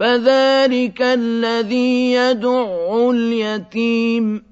فذلك الذي يدع اليتيم.